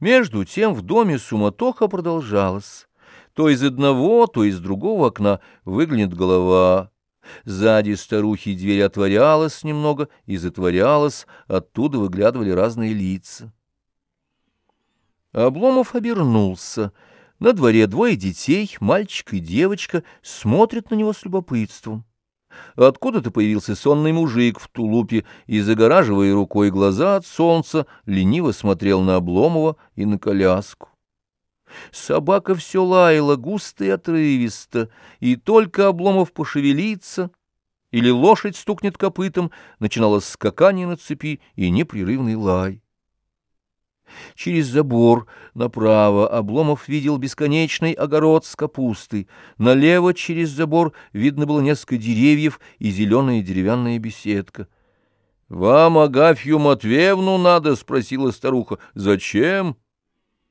Между тем в доме суматоха продолжалась. То из одного, то из другого окна выглянет голова. Сзади старухи дверь отворялась немного и затворялась, оттуда выглядывали разные лица. Обломов обернулся. На дворе двое детей, мальчик и девочка, смотрят на него с любопытством. Откуда-то появился сонный мужик в тулупе и, загораживая рукой глаза от солнца, лениво смотрел на Обломова и на коляску. Собака все лаяла густо и отрывисто, и только Обломов пошевелится или лошадь стукнет копытом, начиналось скакание на цепи и непрерывный лай. Через забор направо Обломов видел бесконечный огород с капустой. Налево через забор видно было несколько деревьев и зеленая деревянная беседка. — Вам Агафью Матвеевну надо? — спросила старуха. — Зачем?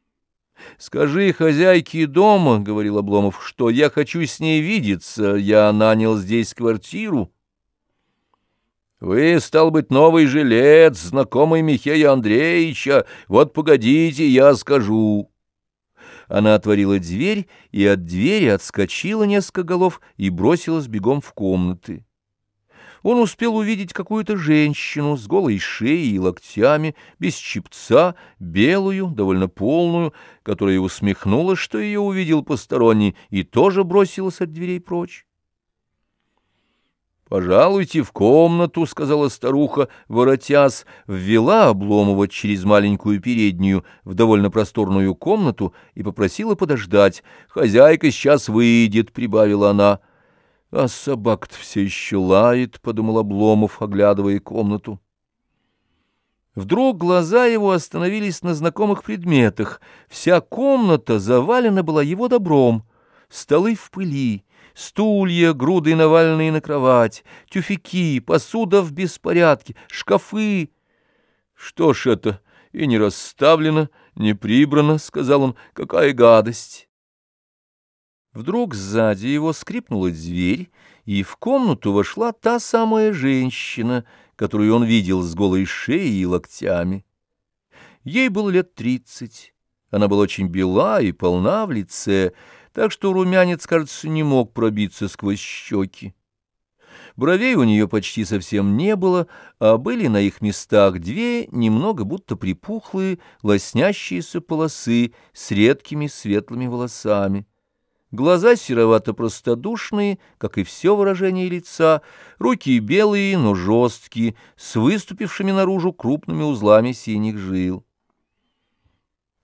— Скажи хозяйке дома, — говорил Обломов, — что я хочу с ней видеться. Я нанял здесь квартиру. Вы, стал быть, новый жилец, знакомый Михея Андреевича. Вот погодите, я скажу. Она отворила дверь, и от двери отскочила несколько голов и бросилась бегом в комнаты. Он успел увидеть какую-то женщину с голой шеей и локтями, без чепца, белую, довольно полную, которая усмехнулась, что ее увидел посторонний, и тоже бросилась от дверей прочь. «Пожалуйте в комнату», — сказала старуха, воротясь, ввела Обломова через маленькую переднюю в довольно просторную комнату и попросила подождать. «Хозяйка сейчас выйдет», — прибавила она. «А собака-то все еще лает», — подумал Обломов, оглядывая комнату. Вдруг глаза его остановились на знакомых предметах. Вся комната завалена была его добром. Столы в пыли, стулья, груды наваленные на кровать, тюфяки, посуда в беспорядке, шкафы. Что ж это, и не расставлено, не прибрано, — сказал он, — какая гадость. Вдруг сзади его скрипнула дверь, и в комнату вошла та самая женщина, которую он видел с голой шеей и локтями. Ей было лет тридцать. Она была очень бела и полна в лице, так что румянец, кажется, не мог пробиться сквозь щеки. Бровей у нее почти совсем не было, а были на их местах две, немного будто припухлые, лоснящиеся полосы с редкими светлыми волосами. Глаза серовато-простодушные, как и все выражение лица, руки белые, но жесткие, с выступившими наружу крупными узлами синих жил.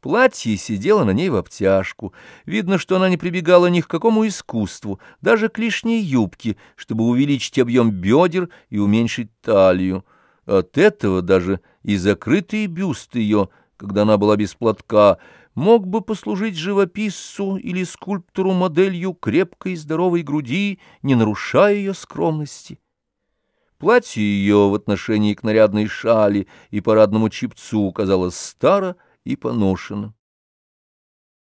Платье сидело на ней в обтяжку. Видно, что она не прибегала ни к какому искусству, даже к лишней юбке, чтобы увеличить объем бедер и уменьшить талию. От этого даже и закрытый бюст ее, когда она была без платка, мог бы послужить живописцу или скульптору моделью крепкой и здоровой груди, не нарушая ее скромности. Платье ее в отношении к нарядной шали и парадному чипцу казалось старо, и поношена.